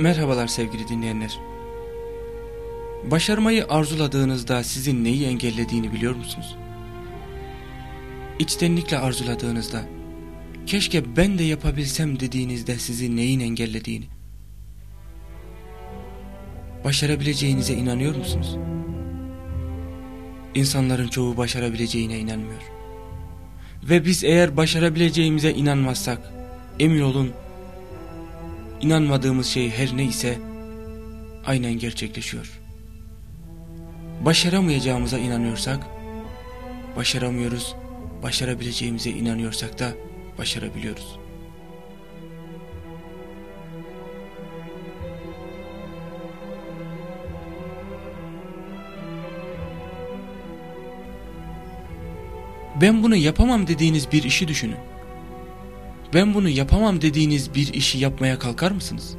Merhabalar sevgili dinleyenler. Başarmayı arzuladığınızda sizin neyi engellediğini biliyor musunuz? İçtenlikle arzuladığınızda, keşke ben de yapabilsem dediğinizde sizi neyin engellediğini, başarabileceğinize inanıyor musunuz? İnsanların çoğu başarabileceğine inanmıyor. Ve biz eğer başarabileceğimize inanmazsak, emin olun, inanmadığımız şey her neyse aynen gerçekleşiyor. Başaramayacağımıza inanıyorsak, başaramıyoruz, başarabileceğimize inanıyorsak da başarabiliyoruz. Ben bunu yapamam dediğiniz bir işi düşünün. Ben bunu yapamam dediğiniz bir işi yapmaya kalkar mısınız?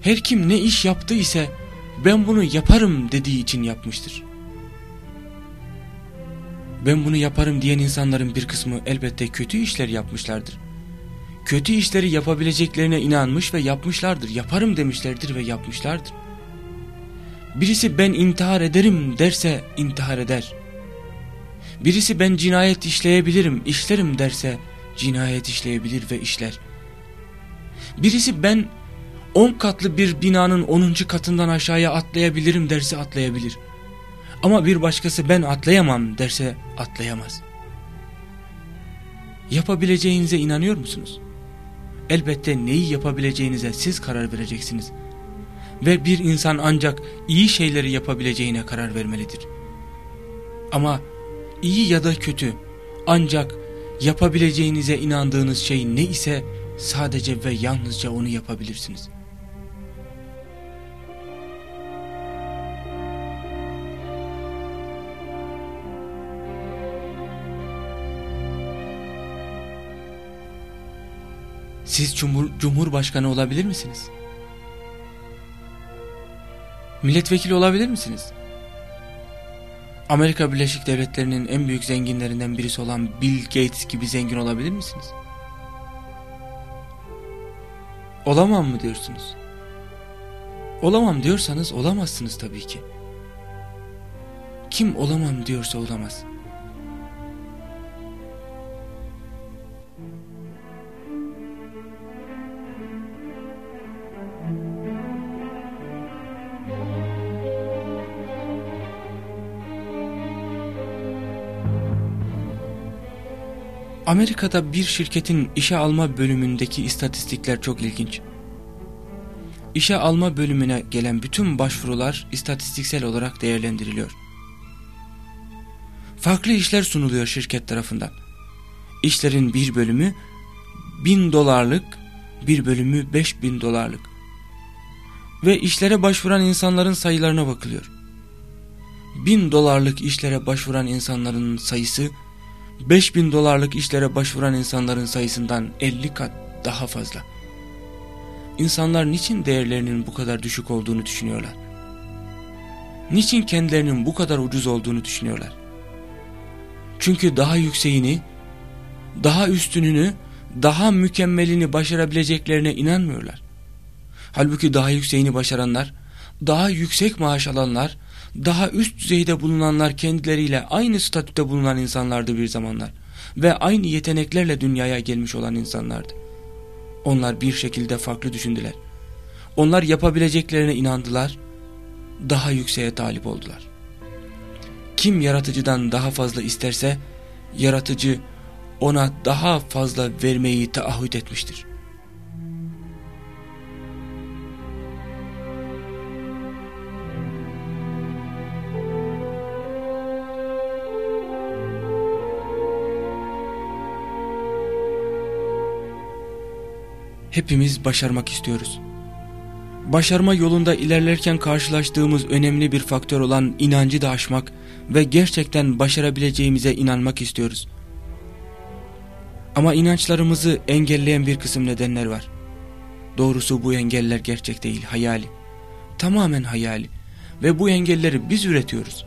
Her kim ne iş yaptı ise ben bunu yaparım dediği için yapmıştır. Ben bunu yaparım diyen insanların bir kısmı elbette kötü işler yapmışlardır. Kötü işleri yapabileceklerine inanmış ve yapmışlardır. Yaparım demişlerdir ve yapmışlardır. Birisi ben intihar ederim derse intihar eder. Birisi ben cinayet işleyebilirim, işlerim derse cinayet işleyebilir ve işler. Birisi ben on katlı bir binanın onuncu katından aşağıya atlayabilirim derse atlayabilir. Ama bir başkası ben atlayamam derse atlayamaz. Yapabileceğinize inanıyor musunuz? Elbette neyi yapabileceğinize siz karar vereceksiniz. Ve bir insan ancak iyi şeyleri yapabileceğine karar vermelidir. Ama iyi ya da kötü ancak yapabileceğinize inandığınız şey ne ise sadece ve yalnızca onu yapabilirsiniz. Siz cumhur, cumhurbaşkanı olabilir misiniz? Milletvekili olabilir misiniz? Amerika Birleşik Devletleri'nin en büyük zenginlerinden birisi olan Bill Gates gibi zengin olabilir misiniz? Olamam mı diyorsunuz? Olamam diyorsanız olamazsınız tabii ki. Kim olamam diyorsa olamaz. Amerika'da bir şirketin işe alma bölümündeki istatistikler çok ilginç. İşe alma bölümüne gelen bütün başvurular istatistiksel olarak değerlendiriliyor. Farklı işler sunuluyor şirket tarafından. İşlerin bir bölümü bin dolarlık, bir bölümü beş bin dolarlık. Ve işlere başvuran insanların sayılarına bakılıyor. Bin dolarlık işlere başvuran insanların sayısı 5000 dolarlık işlere başvuran insanların sayısından 50 kat daha fazla. İnsanlar niçin değerlerinin bu kadar düşük olduğunu düşünüyorlar? Niçin kendilerinin bu kadar ucuz olduğunu düşünüyorlar? Çünkü daha yükseğini, daha üstününü, daha mükemmelini başarabileceklerine inanmıyorlar. Halbuki daha yükseğini başaranlar, daha yüksek maaş alanlar, daha üst düzeyde bulunanlar kendileriyle aynı statüde bulunan insanlardı bir zamanlar. Ve aynı yeteneklerle dünyaya gelmiş olan insanlardı. Onlar bir şekilde farklı düşündüler. Onlar yapabileceklerine inandılar, daha yükseğe talip oldular. Kim yaratıcıdan daha fazla isterse, yaratıcı ona daha fazla vermeyi taahhüt etmiştir. Hepimiz başarmak istiyoruz. Başarma yolunda ilerlerken karşılaştığımız önemli bir faktör olan inancı da aşmak ve gerçekten başarabileceğimize inanmak istiyoruz. Ama inançlarımızı engelleyen bir kısım nedenler var. Doğrusu bu engeller gerçek değil, hayali. Tamamen hayali. Ve bu engelleri biz üretiyoruz.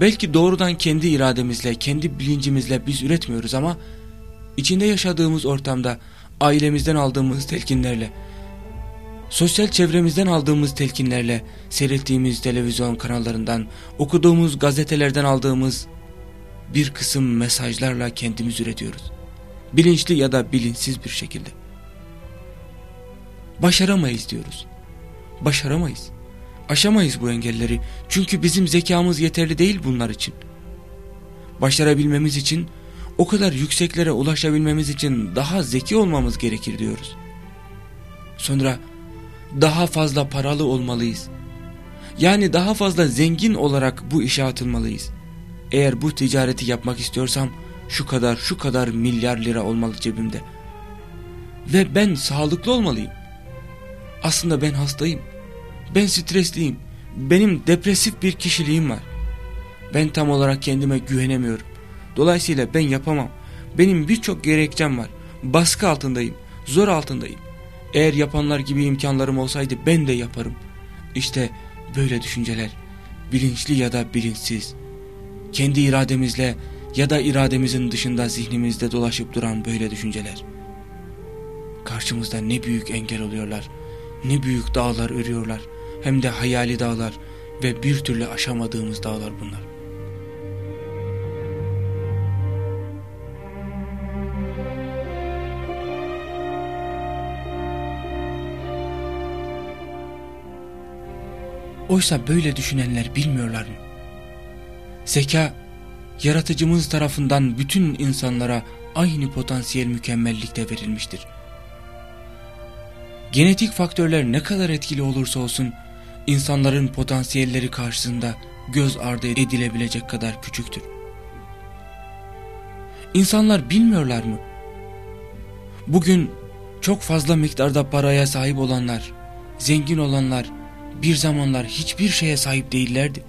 Belki doğrudan kendi irademizle, kendi bilincimizle biz üretmiyoruz ama içinde yaşadığımız ortamda ailemizden aldığımız telkinlerle Sosyal çevremizden aldığımız telkinlerle, seyrettiğimiz televizyon kanallarından, okuduğumuz gazetelerden aldığımız bir kısım mesajlarla kendimiz üretiyoruz. Bilinçli ya da bilinçsiz bir şekilde. Başaramayız diyoruz. Başaramayız. Aşamayız bu engelleri çünkü bizim zekamız yeterli değil bunlar için. Başarabilmemiz için o kadar yükseklere ulaşabilmemiz için daha zeki olmamız gerekir diyoruz. Sonra daha fazla paralı olmalıyız. Yani daha fazla zengin olarak bu işe atılmalıyız. Eğer bu ticareti yapmak istiyorsam şu kadar şu kadar milyar lira olmalı cebimde. Ve ben sağlıklı olmalıyım. Aslında ben hastayım. Ben stresliyim. Benim depresif bir kişiliğim var. Ben tam olarak kendime güvenemiyorum. Dolayısıyla ben yapamam. Benim birçok gerekçem var. Baskı altındayım. Zor altındayım. Eğer yapanlar gibi imkanlarım olsaydı ben de yaparım. İşte böyle düşünceler. Bilinçli ya da bilinçsiz. Kendi irademizle ya da irademizin dışında zihnimizde dolaşıp duran böyle düşünceler. Karşımızda ne büyük engel oluyorlar. Ne büyük dağlar örüyorlar. Hem de hayali dağlar ve bir türlü aşamadığımız dağlar bunlar. Oysa böyle düşünenler bilmiyorlar mı? Zeka, yaratıcımız tarafından bütün insanlara aynı potansiyel mükemmellikte verilmiştir. Genetik faktörler ne kadar etkili olursa olsun, insanların potansiyelleri karşısında göz ardı edilebilecek kadar küçüktür. İnsanlar bilmiyorlar mı? Bugün çok fazla miktarda paraya sahip olanlar, zengin olanlar, bir zamanlar hiçbir şeye sahip değillerdi.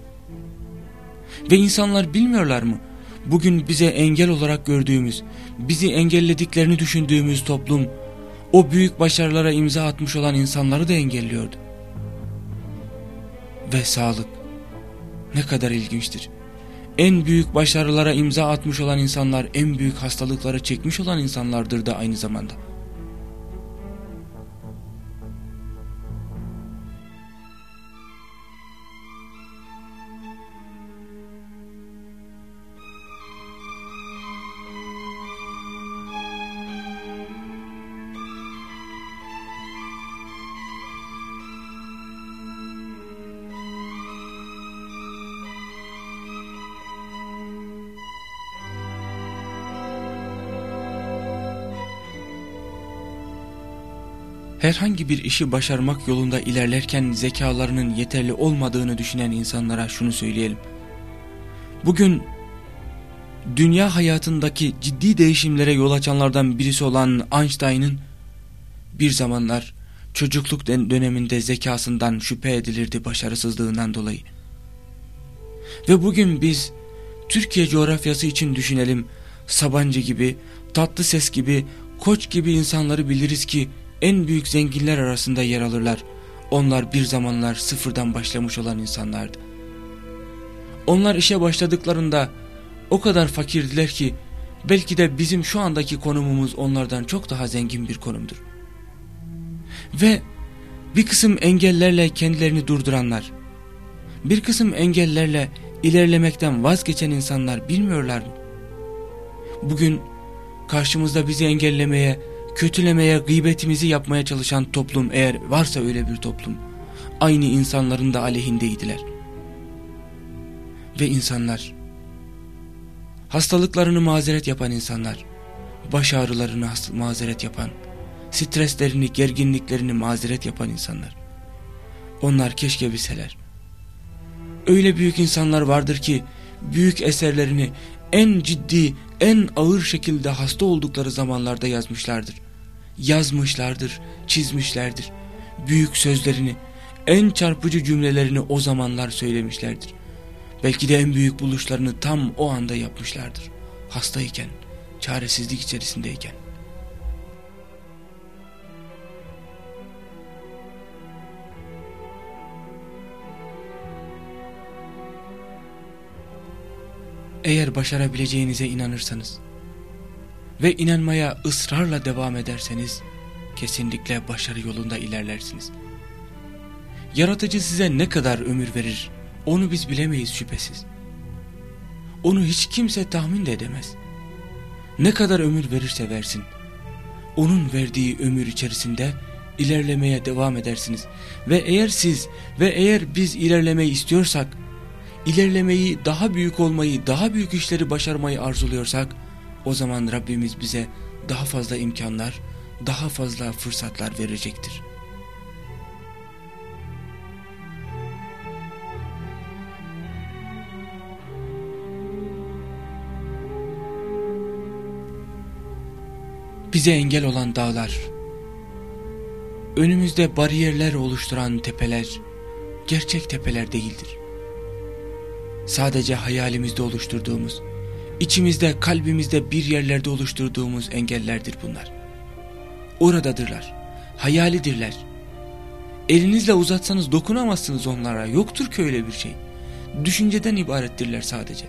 Ve insanlar bilmiyorlar mı? Bugün bize engel olarak gördüğümüz, bizi engellediklerini düşündüğümüz toplum, o büyük başarılara imza atmış olan insanları da engelliyordu. Ve sağlık. Ne kadar ilginçtir. En büyük başarılara imza atmış olan insanlar en büyük hastalıkları çekmiş olan insanlardır da aynı zamanda. Herhangi bir işi başarmak yolunda ilerlerken zekalarının yeterli olmadığını düşünen insanlara şunu söyleyelim. Bugün dünya hayatındaki ciddi değişimlere yol açanlardan birisi olan Einstein'ın bir zamanlar çocukluk döneminde zekasından şüphe edilirdi başarısızlığından dolayı. Ve bugün biz Türkiye coğrafyası için düşünelim Sabancı gibi, Tatlı Ses gibi, Koç gibi insanları biliriz ki en büyük zenginler arasında yer alırlar. Onlar bir zamanlar sıfırdan başlamış olan insanlardı. Onlar işe başladıklarında o kadar fakirdiler ki belki de bizim şu andaki konumumuz onlardan çok daha zengin bir konumdur. Ve bir kısım engellerle kendilerini durduranlar, bir kısım engellerle ilerlemekten vazgeçen insanlar bilmiyorlar mı? Bugün karşımızda bizi engellemeye kötülemeye, gıybetimizi yapmaya çalışan toplum eğer varsa öyle bir toplum, aynı insanların da aleyhindeydiler. Ve insanlar, hastalıklarını mazeret yapan insanlar, baş ağrılarını mazeret yapan, streslerini, gerginliklerini mazeret yapan insanlar. Onlar keşke bilseler. Öyle büyük insanlar vardır ki, büyük eserlerini en ciddi, en ağır şekilde hasta oldukları zamanlarda yazmışlardır yazmışlardır, çizmişlerdir. Büyük sözlerini, en çarpıcı cümlelerini o zamanlar söylemişlerdir. Belki de en büyük buluşlarını tam o anda yapmışlardır. Hastayken, çaresizlik içerisindeyken. Eğer başarabileceğinize inanırsanız, ve inanmaya ısrarla devam ederseniz kesinlikle başarı yolunda ilerlersiniz. Yaratıcı size ne kadar ömür verir onu biz bilemeyiz şüphesiz. Onu hiç kimse tahmin de edemez. Ne kadar ömür verirse versin. Onun verdiği ömür içerisinde ilerlemeye devam edersiniz. Ve eğer siz ve eğer biz ilerlemeyi istiyorsak, ilerlemeyi, daha büyük olmayı, daha büyük işleri başarmayı arzuluyorsak, o zaman Rabbimiz bize daha fazla imkanlar, daha fazla fırsatlar verecektir. Bize engel olan dağlar, önümüzde bariyerler oluşturan tepeler, gerçek tepeler değildir. Sadece hayalimizde oluşturduğumuz, içimizde, kalbimizde bir yerlerde oluşturduğumuz engellerdir bunlar. Oradadırlar, hayalidirler. Elinizle uzatsanız dokunamazsınız onlara, yoktur ki öyle bir şey. Düşünceden ibarettirler sadece.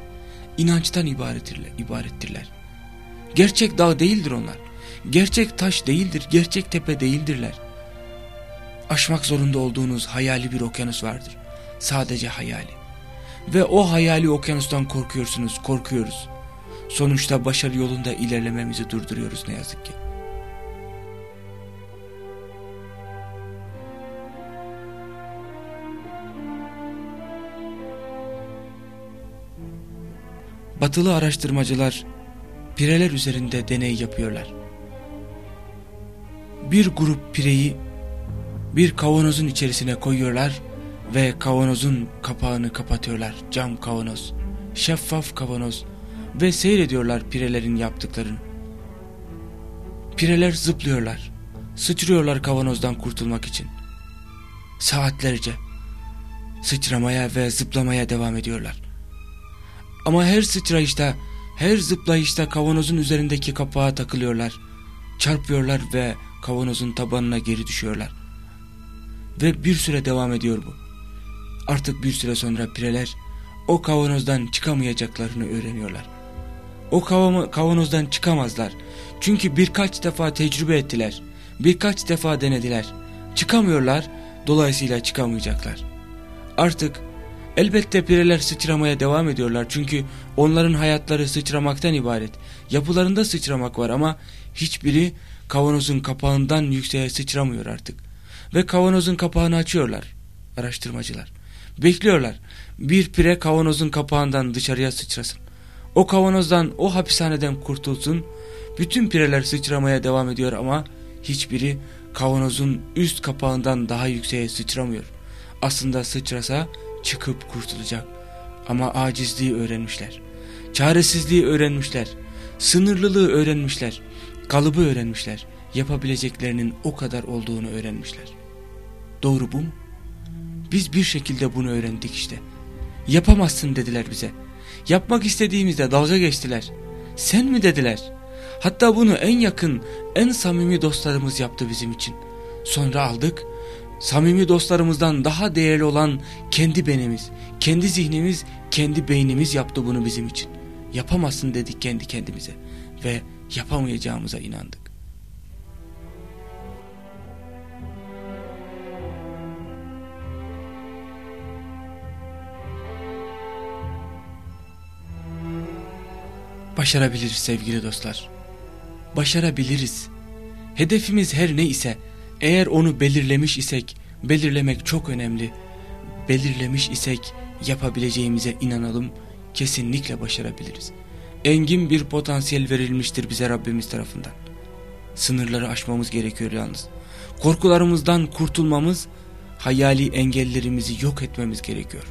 İnançtan ibarettirler. ibarettirler. Gerçek dağ değildir onlar. Gerçek taş değildir, gerçek tepe değildirler. Aşmak zorunda olduğunuz hayali bir okyanus vardır. Sadece hayali. Ve o hayali okyanustan korkuyorsunuz, korkuyoruz. Sonuçta başarı yolunda ilerlememizi durduruyoruz ne yazık ki. Batılı araştırmacılar pireler üzerinde deney yapıyorlar bir grup pireyi bir kavanozun içerisine koyuyorlar ve kavanozun kapağını kapatıyorlar. Cam kavanoz, şeffaf kavanoz ve seyrediyorlar pirelerin yaptıklarını. Pireler zıplıyorlar, sıçrıyorlar kavanozdan kurtulmak için. Saatlerce sıçramaya ve zıplamaya devam ediyorlar. Ama her sıçrayışta, her zıplayışta kavanozun üzerindeki kapağa takılıyorlar, çarpıyorlar ve kavanozun tabanına geri düşüyorlar. Ve bir süre devam ediyor bu. Artık bir süre sonra pireler o kavanozdan çıkamayacaklarını öğreniyorlar. O kavanozdan çıkamazlar. Çünkü birkaç defa tecrübe ettiler. Birkaç defa denediler. Çıkamıyorlar, dolayısıyla çıkamayacaklar. Artık elbette pireler sıçramaya devam ediyorlar. Çünkü onların hayatları sıçramaktan ibaret. Yapılarında sıçramak var ama hiçbiri kavanozun kapağından yükseğe sıçramıyor artık. Ve kavanozun kapağını açıyorlar araştırmacılar. Bekliyorlar bir pire kavanozun kapağından dışarıya sıçrasın. O kavanozdan o hapishaneden kurtulsun. Bütün pireler sıçramaya devam ediyor ama hiçbiri kavanozun üst kapağından daha yükseğe sıçramıyor. Aslında sıçrasa çıkıp kurtulacak. Ama acizliği öğrenmişler. Çaresizliği öğrenmişler. Sınırlılığı öğrenmişler kalıbı öğrenmişler. Yapabileceklerinin o kadar olduğunu öğrenmişler. Doğru bu mu? Biz bir şekilde bunu öğrendik işte. Yapamazsın dediler bize. Yapmak istediğimizde dalga geçtiler. Sen mi dediler? Hatta bunu en yakın, en samimi dostlarımız yaptı bizim için. Sonra aldık, samimi dostlarımızdan daha değerli olan kendi benimiz, kendi zihnimiz, kendi beynimiz yaptı bunu bizim için. Yapamazsın dedik kendi kendimize ve yapamayacağımıza inandık. Başarabiliriz sevgili dostlar. Başarabiliriz. Hedefimiz her ne ise eğer onu belirlemiş isek belirlemek çok önemli. Belirlemiş isek yapabileceğimize inanalım kesinlikle başarabiliriz engin bir potansiyel verilmiştir bize Rabbimiz tarafından. Sınırları aşmamız gerekiyor yalnız. Korkularımızdan kurtulmamız, hayali engellerimizi yok etmemiz gerekiyor.